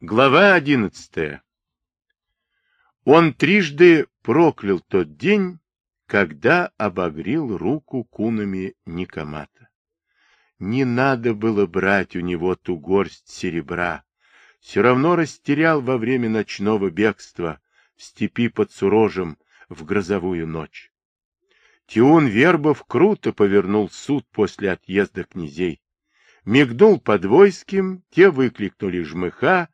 Глава одиннадцатая. Он трижды проклял тот день, когда обогрел руку кунами Никомата. Не надо было брать у него ту горсть серебра. Все равно растерял во время ночного бегства в степи под Сурожем в грозовую ночь. Тиун Вербов круто повернул суд после отъезда князей. Мигнул под войским, те выкликнули жмыха,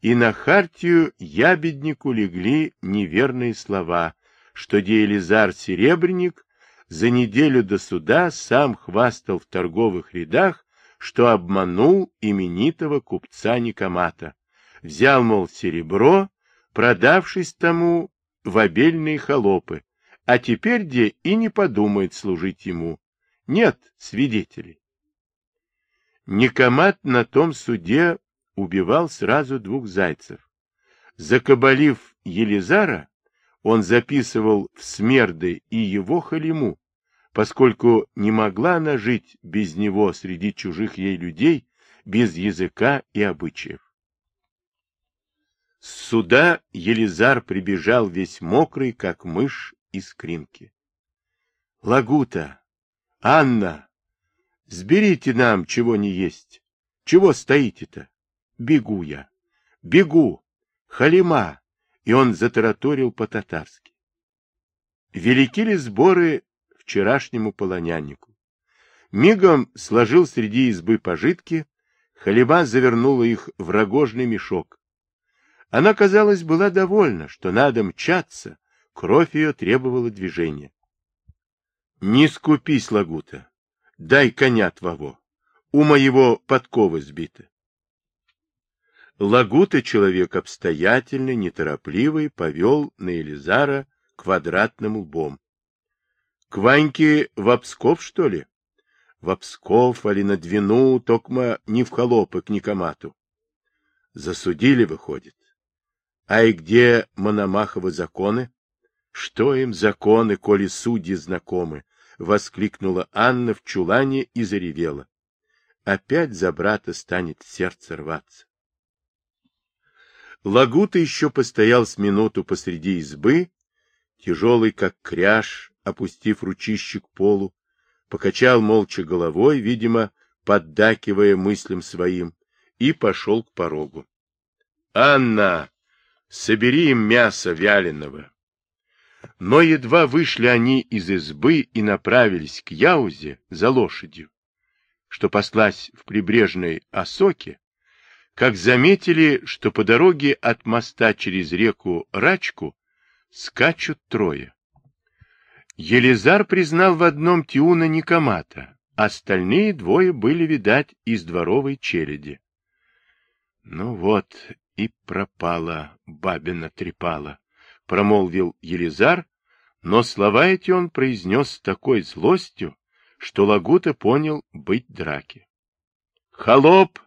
и на хартию ябеднику легли неверные слова, что Диелизар Серебренник за неделю до суда сам хвастал в торговых рядах, что обманул именитого купца Никомата. Взял, мол, серебро, продавшись тому в обельные холопы, а теперь где и не подумает служить ему. Нет свидетелей. Никомат на том суде убивал сразу двух зайцев. Закабалив Елизара, он записывал в смерды и его халиму, поскольку не могла она жить без него среди чужих ей людей, без языка и обычаев. С суда Елизар прибежал весь мокрый, как мышь из кринки. — Лагута! Анна! Сберите нам, чего не есть! Чего стоите-то? Бегу я! Бегу! Халима! И он затараторил по-татарски. Велики ли сборы вчерашнему полоняннику? Мигом сложил среди избы пожитки, Халима завернула их в рогожный мешок, она, казалось, была довольна, что надо мчаться, кровь ее требовала движения. — Не скупись, Лагута, дай коня твоего, у моего подковы сбиты. Лагута, человек обстоятельный, неторопливый, повел на Елизара квадратным лбом. — К Ваньке в Псков, что ли? — В Псков, али на Двину, токма не в холопы к Никомату. Засудили, выходит. А и где Мономаховы законы? Что им законы, коли судьи знакомы? Воскликнула Анна в чулане и заревела. Опять за брата станет сердце рваться. Лагута еще постоял с минуту посреди избы, тяжелый, как кряж, опустив ручище к полу, покачал молча головой, видимо, поддакивая мыслям своим, и пошел к порогу. — Анна! собери им мясо вяленого. Но едва вышли они из избы и направились к Яузе за лошадью, что послась в прибрежной Осоке, как заметили, что по дороге от моста через реку Рачку скачут трое. Елизар признал в одном Тиуна Никомата, остальные двое были, видать, из дворовой челяди. Ну вот, и пропала бабина трепала, — промолвил Елизар, но слова эти он произнес с такой злостью, что Лагута понял быть драки. — Холоп!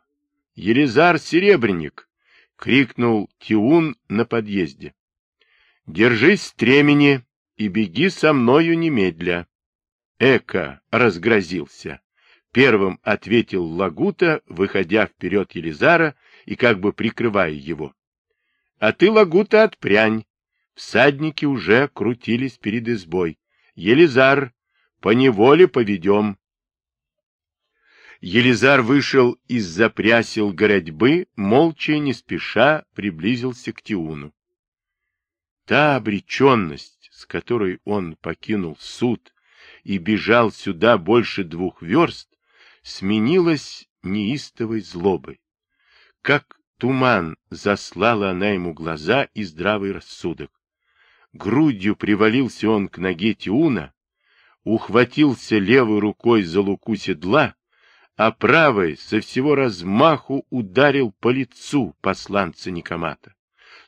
Елизар Серебренник! — крикнул Тиун на подъезде. — Держись стремени и беги со мною немедля. Эка разгрозился. Первым ответил Лагута, выходя вперед Елизара и как бы прикрывая его. А ты, Лагута, отпрянь. Всадники уже крутились перед избой. Елизар, по неволе поведем. Елизар вышел из-за прясел городьбы, молча и не спеша приблизился к Тиуну. Та обреченность, с которой он покинул суд и бежал сюда больше двух верст, сменилась неистовой злобой. Как туман заслала она ему глаза и здравый рассудок. Грудью привалился он к ноге Тиуна, ухватился левой рукой за луку седла, а правой со всего размаху ударил по лицу посланца Никомата.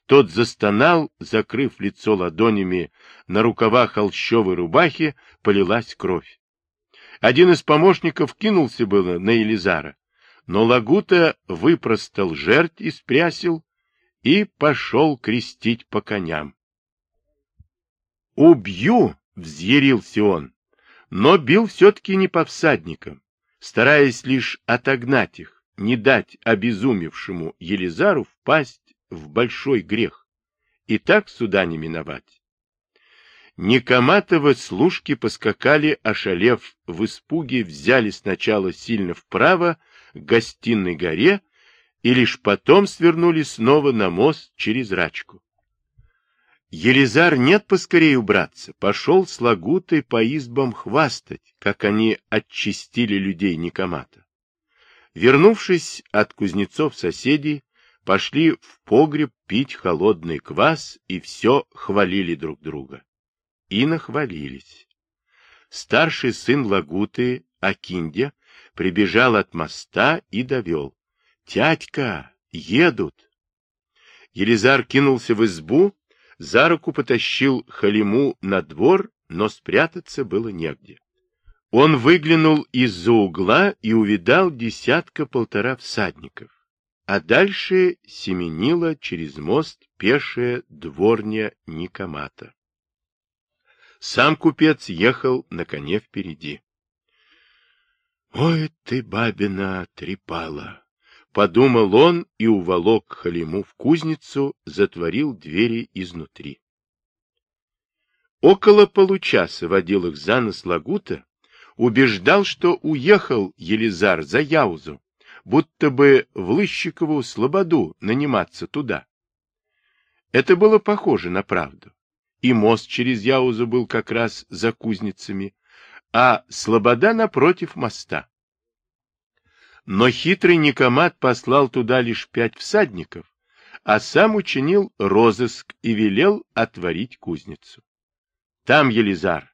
Тот застонал, закрыв лицо ладонями, на рукавах холщовой рубахи полилась кровь. Один из помощников кинулся было на Елизара, но Лагута выпростал жертв из прясел и пошел крестить по коням. «Убью!» — взъярился он, но бил все-таки не по всадникам, стараясь лишь отогнать их, не дать обезумевшему Елизару впасть в большой грех, и так суда не миновать. Никоматовы служки поскакали, ошалев в испуге, взяли сначала сильно вправо к гостиной горе и лишь потом свернули снова на мост через рачку. Елизар нет поскорее убраться, пошел с Лагутой по избам хвастать, как они отчистили людей Никомата. Вернувшись от кузнецов соседей, пошли в погреб пить холодный квас и все хвалили друг друга и нахвалились. Старший сын Лагуты, Акиндя, прибежал от моста и довел. «Тятька, едут!» Елизар кинулся в избу, за руку потащил Халиму на двор, но спрятаться было негде. Он выглянул из-за угла и увидал десятка-полтора всадников, а дальше семенила через мост пешая дворня Никомата. Сам купец ехал на коне впереди. «Ой ты, бабина, трепала!» — подумал он и уволок Халиму в кузницу, затворил двери изнутри. Около получаса водил их за нос Лагута, убеждал, что уехал Елизар за Яузу, будто бы в Лыщикову слободу наниматься туда. Это было похоже на правду и мост через Яузу был как раз за кузницами, а Слобода напротив моста. Но хитрый Никомат послал туда лишь пять всадников, а сам учинил розыск и велел отворить кузницу. Там Елизар,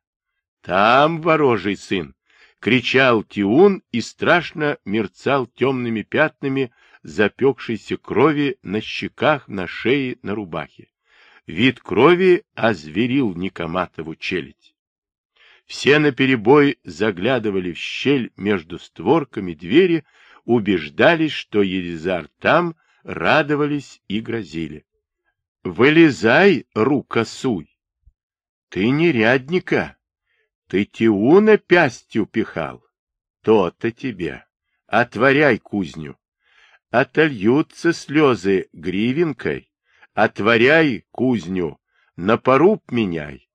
там ворожий сын, кричал Тиун и страшно мерцал темными пятнами запекшейся крови на щеках, на шее, на рубахе. Вид крови озверил Никоматову челядь. Все наперебой заглядывали в щель между створками двери, убеждались, что Елизар там, радовались и грозили. — Вылезай, рука суй! Ты не рядника, ты Тиуна пястью пихал. То-то тебе. Отворяй кузню. Отольются слезы гривенкой, Отворяй кузню, на поруб меняй.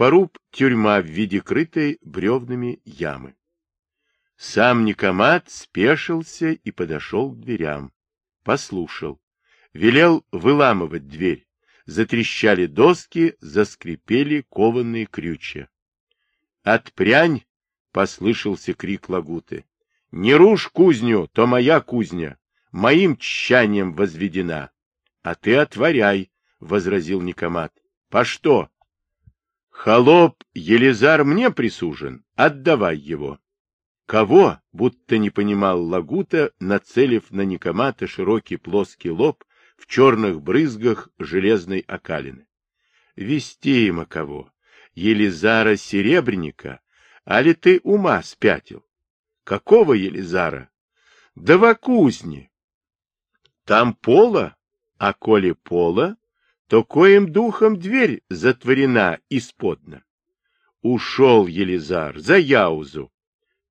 Поруб — тюрьма в виде крытой бревнами ямы. Сам Никомат спешился и подошел к дверям. Послушал. Велел выламывать дверь. Затрещали доски, заскрипели кованые крючья. «Отпрянь!» — послышался крик Лагуты. «Не рушь кузню, то моя кузня, моим тщанием возведена. — А ты отворяй, — возразил Никомат. — По что? — Холоп Елизар мне присужен, отдавай его. — Кого? — будто не понимал Лагута, нацелив на Никомата широкий плоский лоб в черных брызгах железной окалины. — Вести ему кого? Елизара Серебренника? А ли ты ума спятил? — Какого Елизара? — Да в кузне. — Там пола? А коли пола, то коим духом дверь затворена исподна. Ушел Елизар за Яузу.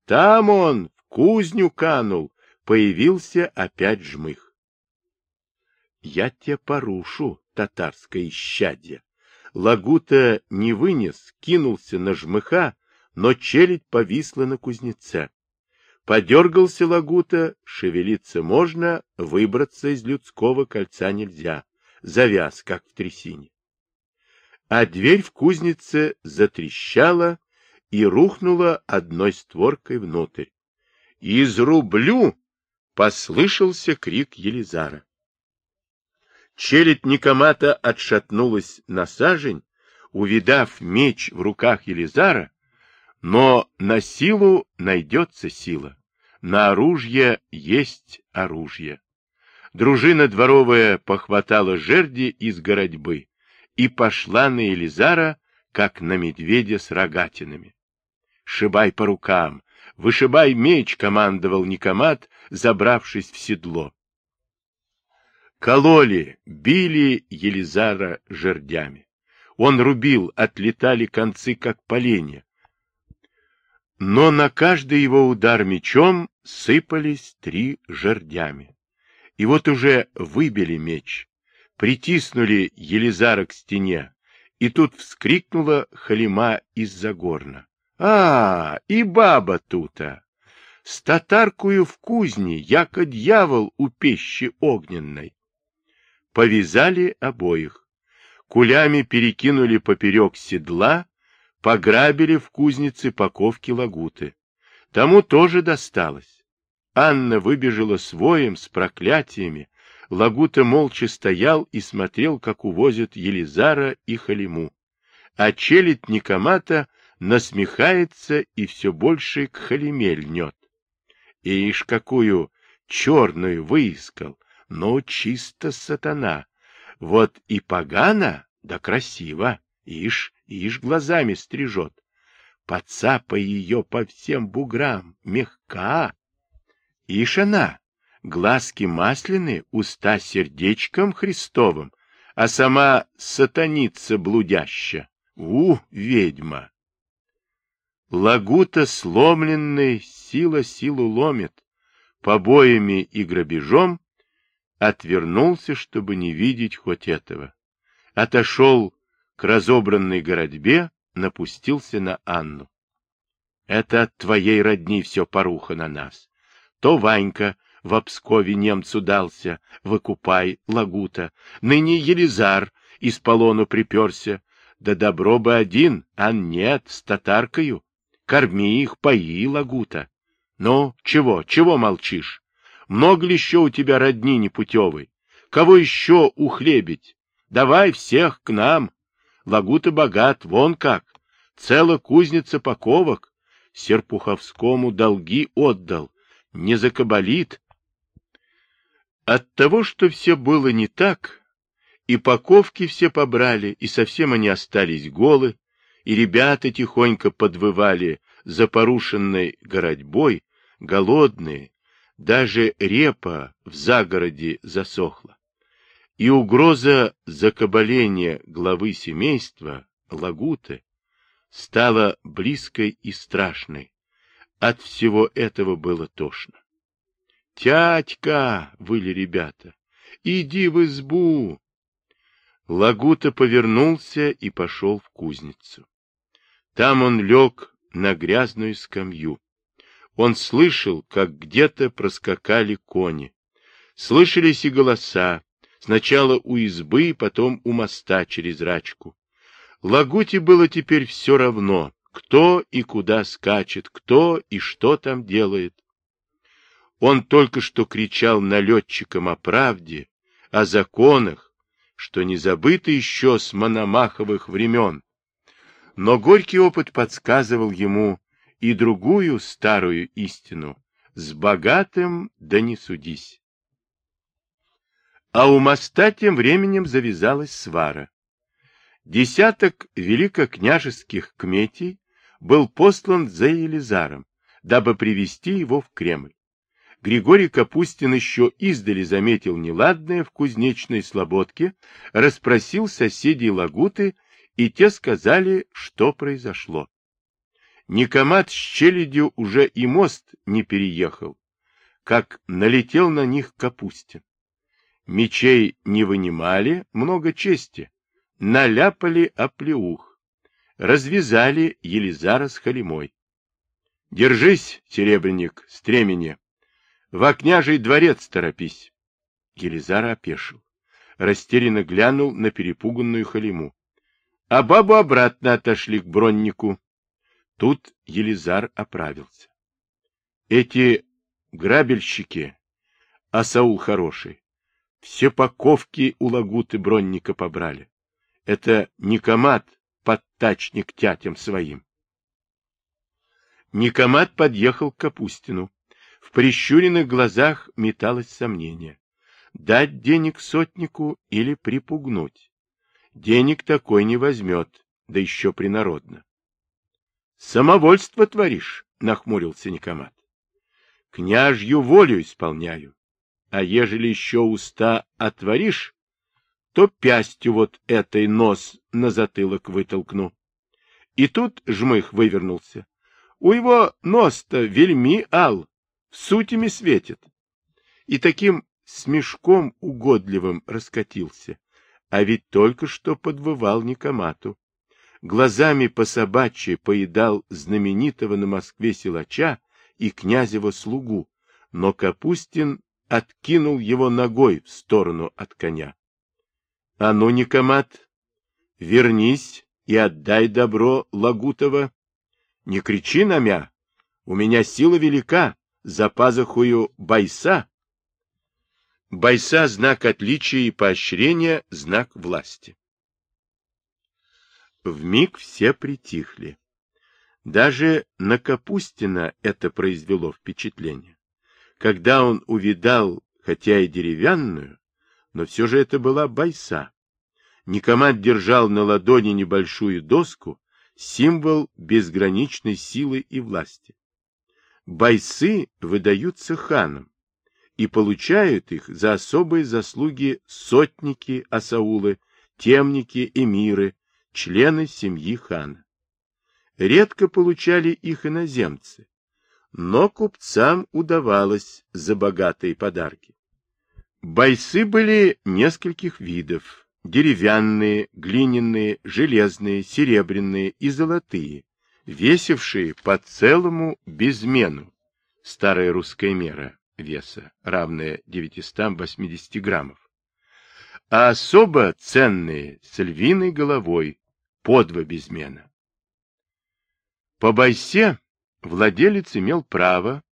Там он в кузню канул, появился опять жмых. Я тебя порушу, татарское исчадье. Лагута не вынес, кинулся на жмыха, но челядь повисла на кузнеце. Подергался Лагута, шевелиться можно, выбраться из людского кольца нельзя. Завяз, как в трясине. А дверь в кузнице затрещала и рухнула одной створкой внутрь. «Изрублю!» — послышался крик Елизара. Челядь Никомата отшатнулась на сажень, увидав меч в руках Елизара, но на силу найдется сила на оружие есть оружие. Дружина дворовая похватала жерди из городьбы и пошла на Елизара, как на медведя с рогатинами. «Шибай по рукам! Вышибай меч!» — командовал Никомат, забравшись в седло. Кололи, били Елизара жердями. Он рубил, отлетали концы, как поленья, но на каждый его удар мечом сыпались три жердями. И вот уже выбили меч, притиснули Елизара к стене, и тут вскрикнула Халима из-за горна. А, и баба тута! С татаркую в кузне, яко дьявол у пещи огненной. Повязали обоих. Кулями перекинули поперек седла, пограбили в кузнице паковки лагуты. Тому тоже досталось. Анна выбежала с воем, с проклятиями. Лагута молча стоял и смотрел, как увозят Елизара и Халиму. А челядь Никомата насмехается и все больше к Халиме льнет. Ишь, какую черную выискал, но чисто сатана. Вот и погано, да красиво, ишь, ишь глазами стрижет. Подцапай ее по всем буграм, мягка. Ишь она, глазки масляные, уста сердечком Христовым, а сама сатаница блудяща. У, ведьма! Лагута сломленный, сила силу ломит, побоями и грабежом, отвернулся, чтобы не видеть хоть этого. Отошел к разобранной городьбе, напустился на Анну. Это от твоей родни все поруха на нас. То Ванька в Обскове немцу дался, выкупай, лагута. Ныне Елизар из полону приперся. Да добро бы один, а нет, с татаркою. Корми их, пои, лагута. Ну, чего, чего молчишь? Много ли еще у тебя родни непутевой? Кого еще ухлебить? Давай всех к нам. Лагута богат, вон как. Цела кузница паковок. Серпуховскому долги отдал. Не закабалит. От того, что все было не так, и паковки все побрали, и совсем они остались голы, и ребята тихонько подвывали за порушенной городьбой, голодные, даже репа в загороде засохла. И угроза закабаления главы семейства, Лагуты, стала близкой и страшной. От всего этого было тошно. «Тятька!» — выли ребята. «Иди в избу!» Лагута повернулся и пошел в кузницу. Там он лег на грязную скамью. Он слышал, как где-то проскакали кони. Слышались и голоса, сначала у избы, потом у моста через рачку. Лагуте было теперь все равно, кто и куда скачет, кто и что там делает. Он только что кричал налетчикам о правде, о законах, что не забыто еще с Мономаховых времен, но горький опыт подсказывал ему и другую старую истину — с богатым да не судись. А у моста тем временем завязалась свара. Десяток великокняжеских кметей был послан за Елизаром, дабы привести его в Кремль. Григорий Капустин еще издали заметил неладное в кузнечной слободке, расспросил соседей Лагуты и те сказали, что произошло. Никомат с челядью уже и мост не переехал, как налетел на них Капустин. Мечей не вынимали, много чести, наляпали оплеух, развязали Елизара с Халимой. Держись, серебряник, стремени, во княжий дворец торопись. Елизар опешил, растерянно глянул на перепуганную Халиму а бабу обратно отошли к броннику. Тут Елизар оправился. Эти грабельщики, а Саул хороший, все паковки у лагуты бронника побрали. Это Никомат, подтачник тятям своим. Никомат подъехал к Капустину. В прищуренных глазах металось сомнение. Дать денег сотнику или припугнуть? денег такой не возьмет, да еще принародно. — Самовольство творишь, — нахмурился Никомат. — Княжью волю исполняю, а ежели еще уста отворишь, то пястью вот этой нос на затылок вытолкну. И тут жмых вывернулся. У его нос-то вельми ал, в сутями светит. И таким смешком угодливым раскатился, а ведь только что подвывал Никомату. Глазами по собачьи поедал знаменитого на Москве силача и князева слугу, но Капустин откинул его ногой в сторону от коня. — А ну, Никомат, вернись и отдай добро Лагутова. Не кричи на мя, у меня сила велика, за пазухою байса. Байса — знак отличия и поощрения, знак власти. В миг все притихли. Даже на Капустина это произвело впечатление. Когда он увидал, хотя и деревянную, но все же это была байса. Никомат держал на ладони небольшую доску, символ безграничной силы и власти. Байсы выдаются ханам, и получают их за особые заслуги сотники Асаулы, темники, эмиры, члены семьи хана. Редко получали их иноземцы, но купцам удавалось за богатые подарки. Байсы были нескольких видов, деревянные, глиняные, железные, серебряные и золотые, весившие по целому безмену, старая русская мера веса, равная 980 граммов, а особо ценные с львиной головой, по два безмена. По Байсе владелец имел право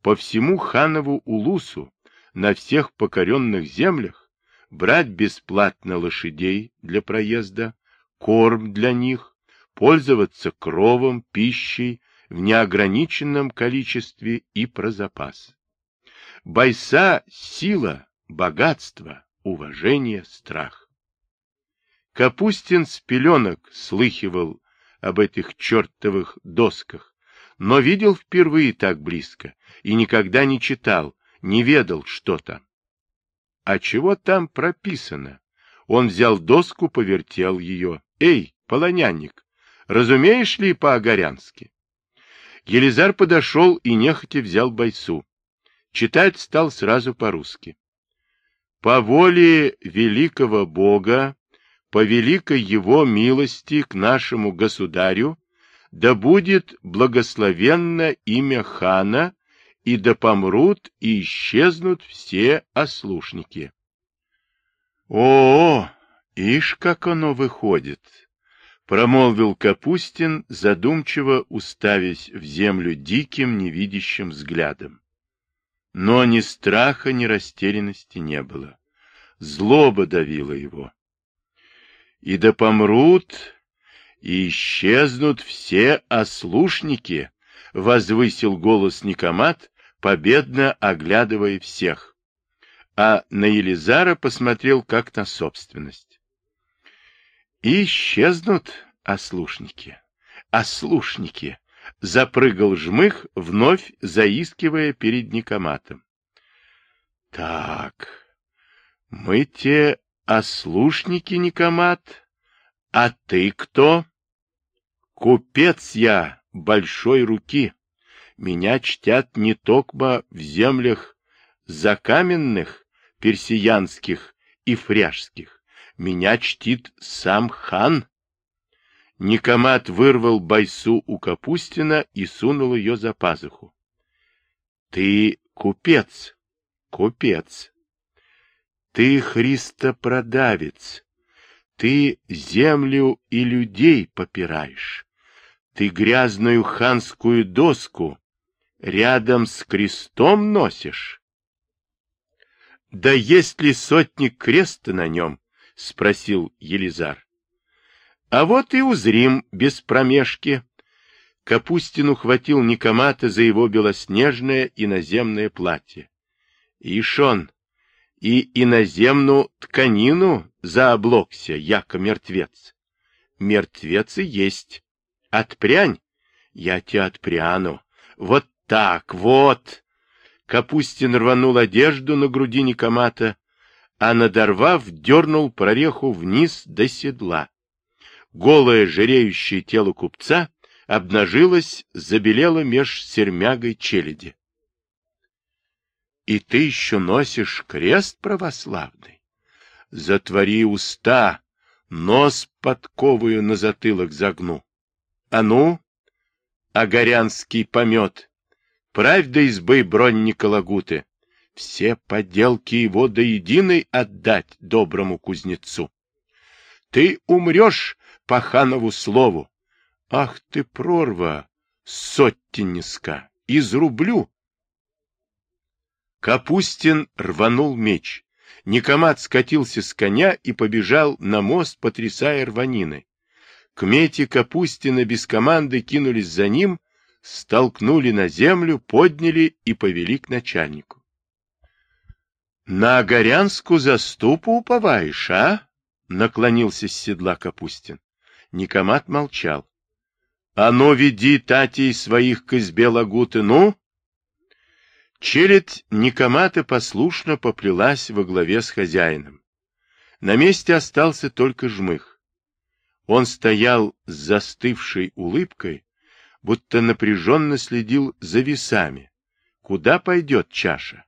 по всему ханову Улусу на всех покоренных землях брать бесплатно лошадей для проезда, корм для них, пользоваться кровом, пищей в неограниченном количестве и про запас. Байса — сила, богатство, уважение, страх. Капустин с пеленок слыхивал об этих чертовых досках, но видел впервые так близко и никогда не читал, не ведал, что там. А чего там прописано? Он взял доску, повертел ее. Эй, полонянник, разумеешь ли по-огорянски? Елизар подошел и нехотя взял бойцу. Читать стал сразу по-русски. По воле великого Бога, по великой его милости к нашему государю, да будет благословенно имя хана, и да помрут и исчезнут все ослушники. О, ишь, как оно выходит! Промолвил Капустин, задумчиво уставясь в землю диким невидящим взглядом. Но ни страха, ни растерянности не было. Злоба давила его. И да помрут, и исчезнут все ослушники, — возвысил голос Никомат, победно оглядывая всех. А на Елизара посмотрел как на собственность. И исчезнут ослушники. Ослушники! запрыгал жмых, вновь заискивая перед Никоматом. Так, мы те ослушники, Никомат, а ты кто? Купец я большой руки. Меня чтят не токмо в землях закаменных, персиянских и фряжских. Меня чтит сам хан. Никомат вырвал байсу у Капустина и сунул ее за пазуху. — Ты купец, купец. Ты христопродавец. Ты землю и людей попираешь. Ты грязную ханскую доску рядом с крестом носишь. — Да есть ли сотник креста на нем? — спросил Елизар. А вот и узрим без промежки. Капустин ухватил Никомата за его белоснежное иноземное платье. Ишон, и иноземную тканину заоблокся, яко мертвец. Мертвец и есть. Отпрянь, я тебя отпряну. Вот так, вот. Капустин рванул одежду на груди Никомата, а надорвав, дернул прореху вниз до седла голое жиреющее тело купца обнажилось, забелело меж сермягой челяди. И ты еще носишь крест православный? Затвори уста, нос подковую на затылок загну. А ну, огорянский помет, правь до избы бронника лагуты, все поделки его до единой отдать доброму кузнецу. Ты умрешь по ханову слову. Ах ты, прорва, сотенниска, изрублю. Капустин рванул меч. Никомат скатился с коня и побежал на мост, потрясая рванины. Кмети Капустина без команды кинулись за ним, столкнули на землю, подняли и повели к начальнику. — На Горянскую заступу уповаешь, а? — наклонился с седла Капустин. Никомат молчал. — А ну, веди татей своих к избе лагуты, ну! Челядь Никомата послушно поплелась во главе с хозяином. На месте остался только жмых. Он стоял с застывшей улыбкой, будто напряженно следил за весами. Куда пойдет чаша?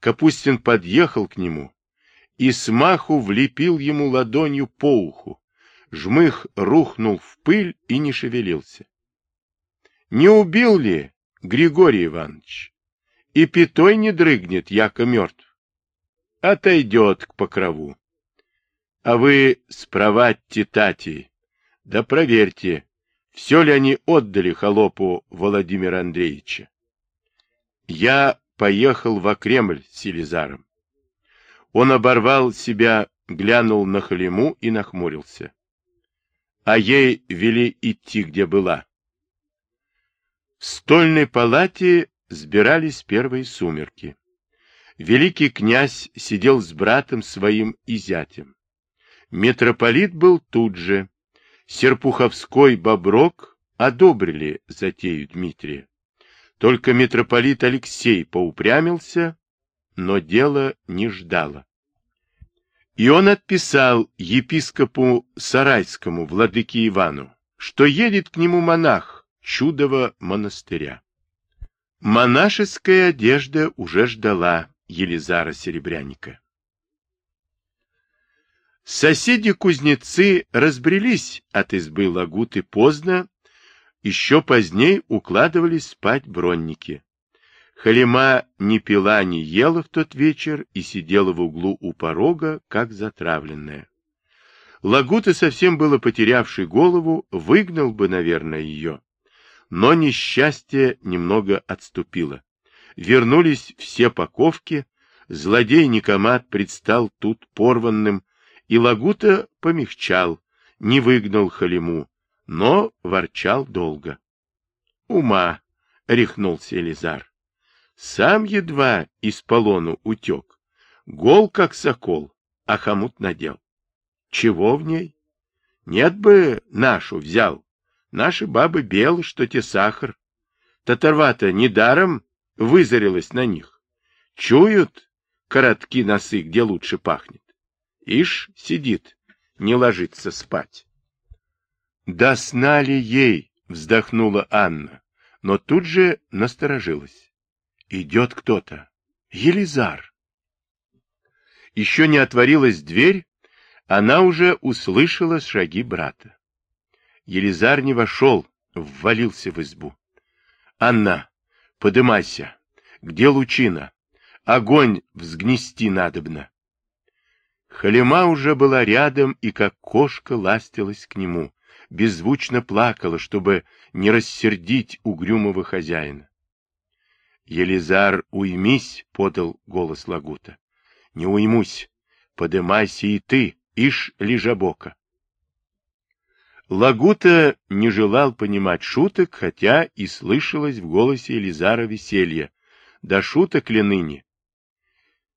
Капустин подъехал к нему и смаху влепил ему ладонью по уху. Жмых рухнул в пыль и не шевелился. — Не убил ли, Григорий Иванович? и пятой не дрыгнет, яко мертв. Отойдет к покрову. А вы спровадьте тати, да проверьте, все ли они отдали холопу Владимира Андреевича. Я поехал во Кремль с Елизаром. Он оборвал себя, глянул на Халиму и нахмурился. А ей вели идти, где была. В стольной палате Сбирались первые сумерки. Великий князь сидел с братом своим и зятем. Митрополит был тут же. Серпуховской Боброк одобрили затею Дмитрия. Только митрополит Алексей поупрямился, но дело не ждало. И он отписал епископу Сарайскому, владыке Ивану, что едет к нему монах чудового монастыря. Монашеская одежда уже ждала Елизара Серебряника. Соседи-кузнецы разбрелись от избы Лагуты поздно, еще позднее укладывались спать бронники. Халима ни пила, ни ела в тот вечер и сидела в углу у порога, как затравленная. Лагута, совсем было потерявший голову, выгнал бы, наверное, ее. Но несчастье немного отступило. Вернулись все паковки, злодей Никомат предстал тут порванным, и Лагута помягчал, не выгнал Халиму, но ворчал долго. Ума, — рехнулся Элизар. Сам едва из полону утек, гол как сокол, а хомут надел. Чего в ней? Нет бы нашу взял, Наши бабы белы, что те сахар. Татарва-то недаром вызарилась на них. Чуют коротки носы, где лучше пахнет. Ишь сидит, не ложится спать. Да сна ли ей, вздохнула Анна, но тут же насторожилась. Идет кто-то. Елизар. Еще не отворилась дверь, она уже услышала шаги брата. Елизар не вошел, ввалился в избу. — Анна, подымайся. Где лучина? Огонь взгнести надобно. Халима уже была рядом и как кошка ластилась к нему, беззвучно плакала, чтобы не рассердить угрюмого хозяина. — Елизар, уймись, — подал голос Лагута. — Не уймусь. Подымайся и ты, ишь, лежабока. Лагута не желал понимать шуток, хотя и слышалось в голосе Елизара веселье. Да шуток ли ныне?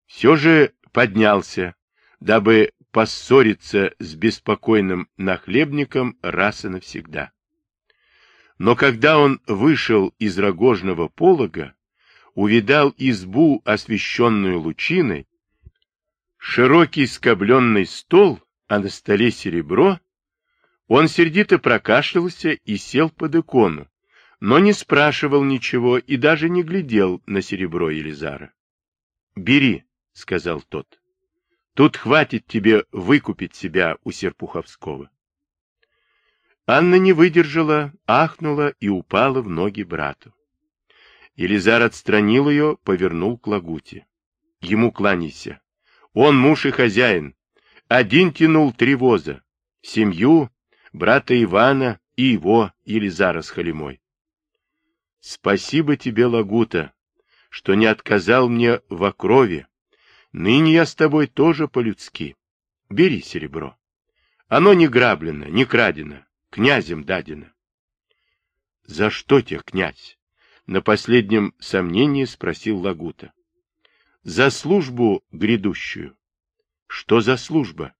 Все же поднялся, дабы поссориться с беспокойным нахлебником раз и навсегда. Но когда он вышел из рогожного полога, увидал избу, освещенную лучиной, широкий скобленный стол, а на столе серебро, он сердито прокашлялся и сел под икону, но не спрашивал ничего и даже не глядел на серебро Елизара. Бери, — сказал тот. Тут хватит тебе выкупить себя у Серпуховского. Анна не выдержала, ахнула и упала в ноги брату. Елизар отстранил ее, повернул к Лагуте. Ему кланяйся. Он муж и хозяин. Один тянул три воза. Семью, брата Ивана и его, Елизара с Халимой. Спасибо тебе, Лагута, что не отказал мне во крови. Ныне я с тобой тоже по-людски. Бери серебро. Оно не граблено, не крадено, князем дадено. За что тебе, князь? На последнем сомнении спросил Лагута. За службу грядущую. Что за служба?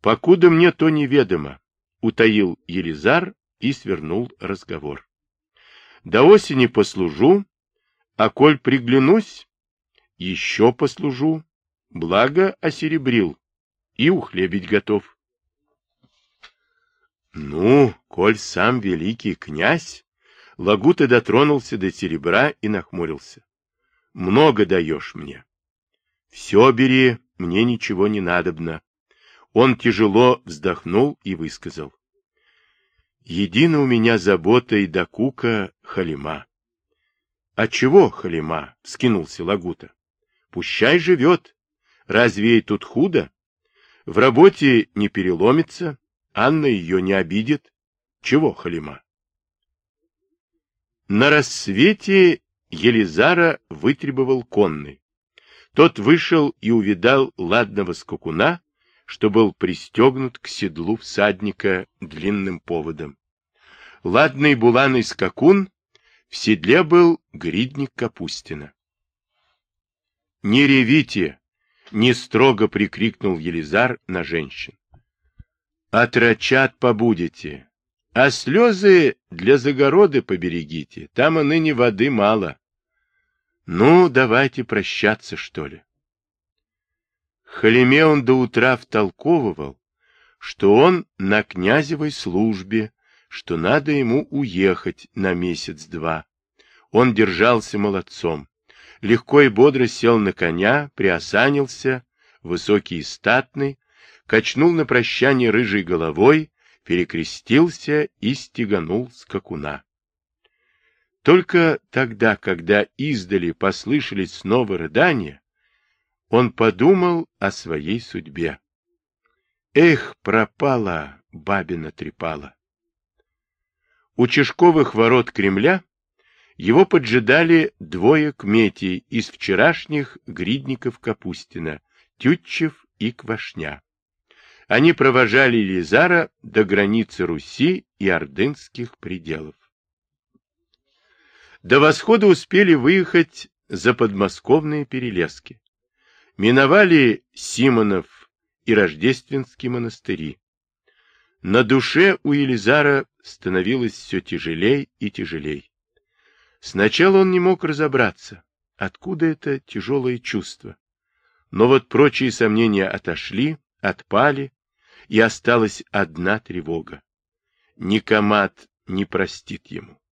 Покуда мне то неведомо, утаил Елизар и свернул разговор. До осени послужу, а коль приглянусь, еще послужу, благо осеребрил и ухлебить готов. Ну, коль сам великий князь, Лагута дотронулся до серебра и нахмурился. Много даешь мне. Все бери, мне ничего не надобно. Он тяжело вздохнул и высказал. Едина у меня забота и докука Халима. — А чего Халима? — скинулся Лагута. — Пущай живет. Разве ей тут худо? В работе не переломится, Анна ее не обидит. Чего Халима? На рассвете Елизара вытребовал конный. Тот вышел и увидал ладного скакуна, что был пристегнут к седлу всадника длинным поводом. Ладный буланый скакун в седле был гридник Капустина. — Не ревите! — не строго прикрикнул Елизар на женщин. — Отрачат побудете, а слезы для загороды поберегите, там и ныне воды мало. Ну, давайте прощаться, что ли. Халиме он до утра втолковывал, что он на князевой службе, что надо ему уехать на месяц-два. Он держался молодцом. Легко и бодро сел на коня, приосанился, высокий и статный, качнул на прощание рыжей головой, перекрестился и стеганул скакуна. Только тогда, когда издали послышались снова рыдания, он подумал о своей судьбе. Эх, пропала бабина трепала. У Чешковых ворот Кремля его поджидали двое кметей из вчерашних гридников Капустина, Тютчев и Квашня. Они провожали Лизара до границы Руси и ордынских пределов. До восхода успели выехать за подмосковные перелески. Миновали Симонов и Рождественские монастыри. На душе у Елизара становилось все тяжелей и тяжелей. Сначала он не мог разобраться, откуда это тяжелое чувство. Но вот прочие сомнения отошли, отпали, и осталась одна тревога. Никомат не простит ему.